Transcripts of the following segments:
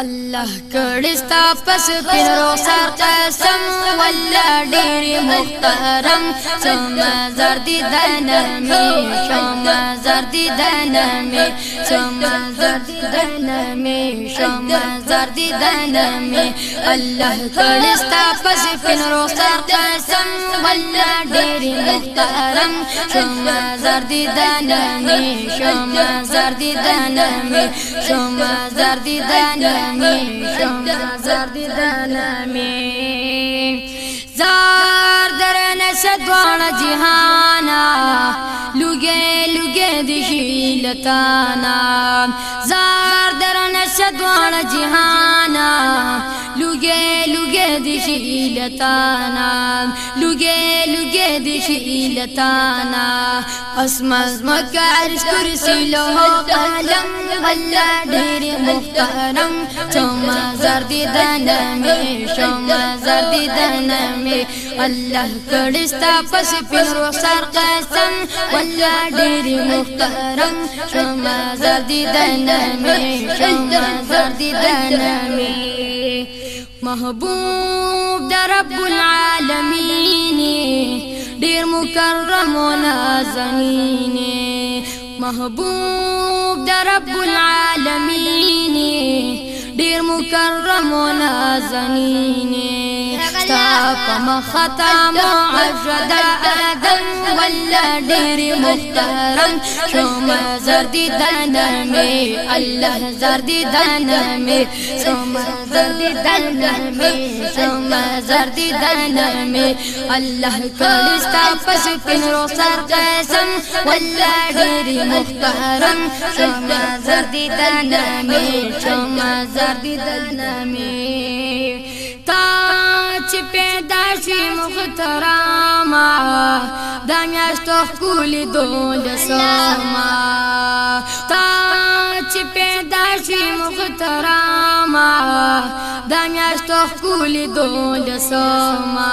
الله کړستا پس پینرو سر قسم ولا ډېر محترم سم زردی دنمي شم زردی دنمي سم زردی دنمي شم زردی دنمي الله کړستا پس پینرو سر قسم ولا ډېر محترم دنمي شم زردی دنمي شم زردی دنمي می شم زار دیدن می زار درن سدوان جهانا لوگے لوگے دشی لتانا زار درن سدوان جهانا. لوگے دشیلتانا لوگے لوگے دشیلتانا اسمز مکہ عرش کرسی لوہ قلم غلا ډېر محترم شما زردی دنمي شما زردی دنمي الله کړستا پس پیرو سر قسم ولا ډېر محترم شما زردی دنمي شما زردی دنمي محبوب در رب العالمین ډېر مکرم و نازنین محبوب در رب العالمین ډیر مکرم و نازنین ستا په مختا معجد آدم ولا ډیر محترم شوم زردی دنمي الله زردی دنمي شوم زردی دنمي شوم زردی دنمي الله کلستا پس پنرو سر قسم ولا ډیر محترم شوم زردی دنمي شوم زردی دنمي تا چې پیدا شي محترما د میاشتو خولي دول سما تا چې پیدا شي محترما د میاشتو خولي دول سما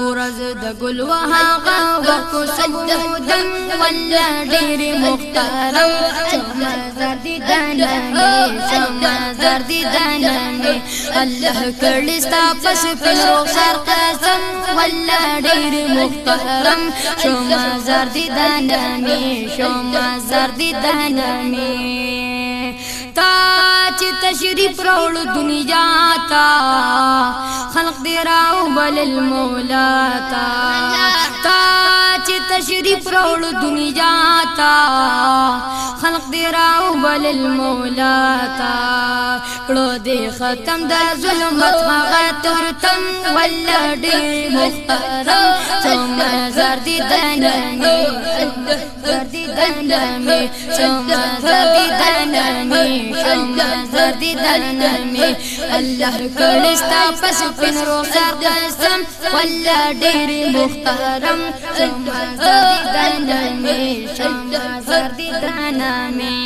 ورځ د ګل وهغه وکو سجدن ولا ډېر محترم سما زردي دنمي سما زردي دنمي الله کړستا پس په سر قسم ولا ډېر محترم شوما زردي دنمي شوما زردي دنمي تا چې تشریف راوړ دنیا تا خلق دی راو بل المولا تا. تا تشریف راوړ دنیا تا. خلق دی راو بل المولا تا. کړه دې ختم د ظلمت هغه ترتم ولا دې محترم ثم زردي دنمي دنمي ثم زردي دنمي ثم زردي دنمي الله کړستا پس پنرو سر قسم ولا ډېر محترم ثم زردي دنمي ثم زردي دنمي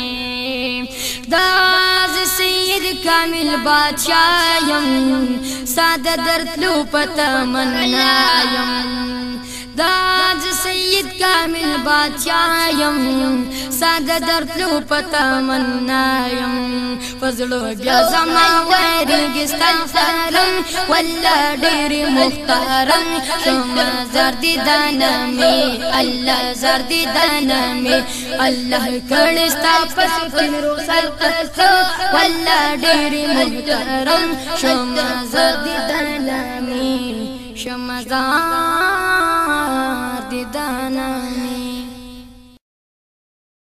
داز سید کامل بادشاہ یم ساده درتلو پتا منایم داز سید کامل بادشاہ یم ساده درتلو پتا منایم فزلو بیا زما ویریږي ستنفرم ولا ډېر محترم شم زردی دانمي الله زردی دانمي الله کړستا پس پنرو سر قسم ولا ډېر محترم شم زردی دانمي شم زردی